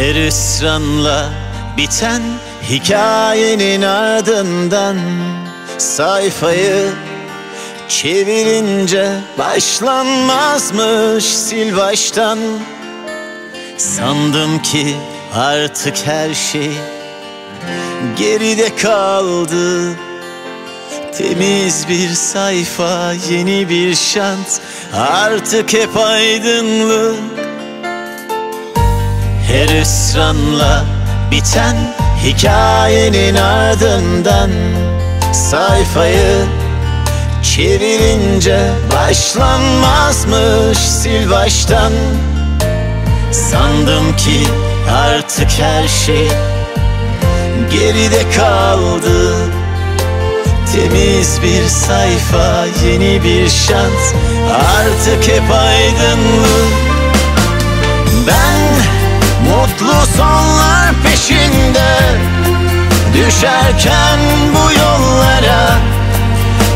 Her ısranla biten hikayenin ardından Sayfayı çevirince başlanmazmış sil baştan Sandım ki artık her şey geride kaldı. Temiz bir sayfa, yeni bir şans Artık hep aydınlık Her ısranla biten hikayenin ardından Sayfayı çevirince başlanmazmış sil baştan Sandım ki artık her şey geride kaldı. Temiz bir sayfa, yeni bir şans. Artık hep aydınlık. Ben sonlar peşinde Düşerken bu yollara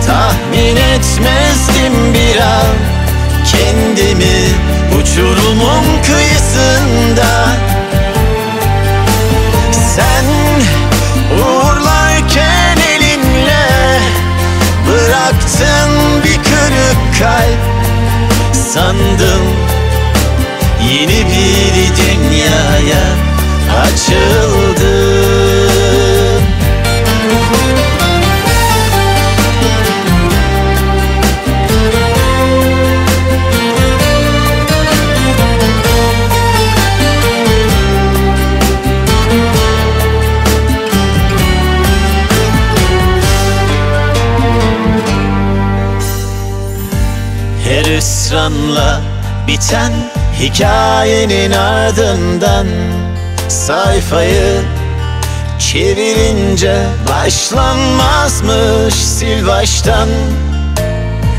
Tahmin etmezdim bir an. Kendimi uçurumun kıyısında Sen uğurlarken elinle Bıraktın bir kırık kalp. Sandım yeni bir dünyaya açıldım Her ısranla biten hikayenin ardından Sayfayı çevirince başlanmazmış sil baştan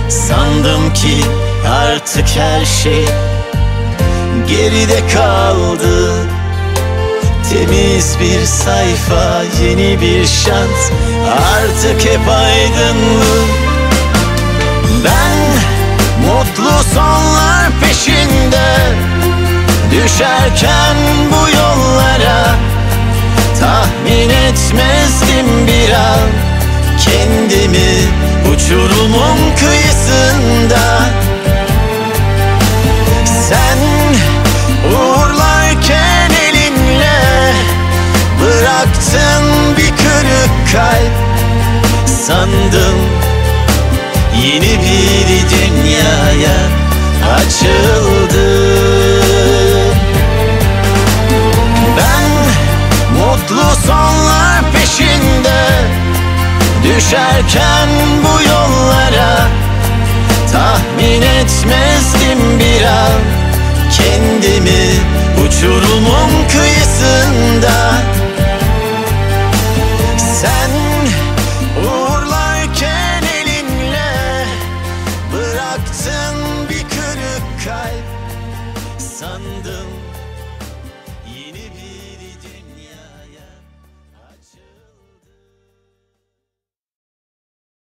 Sandım ki artık her şey geride kaldı. Temiz bir sayfa, yeni bir şans. Artık hep aydınlık Ben mutlu peşinde Düşerken bu yollara Tahmin etmezdim bir an. Kendimi uçurumun kıyısında Sen uğurlarken elinle Bıraktın bir kırık kalp. Sandım Yeni bir dünyaya açıldı Düşerken bu yollara Tahmin etmezdim bir an. Kendimi uçurumun kıyısında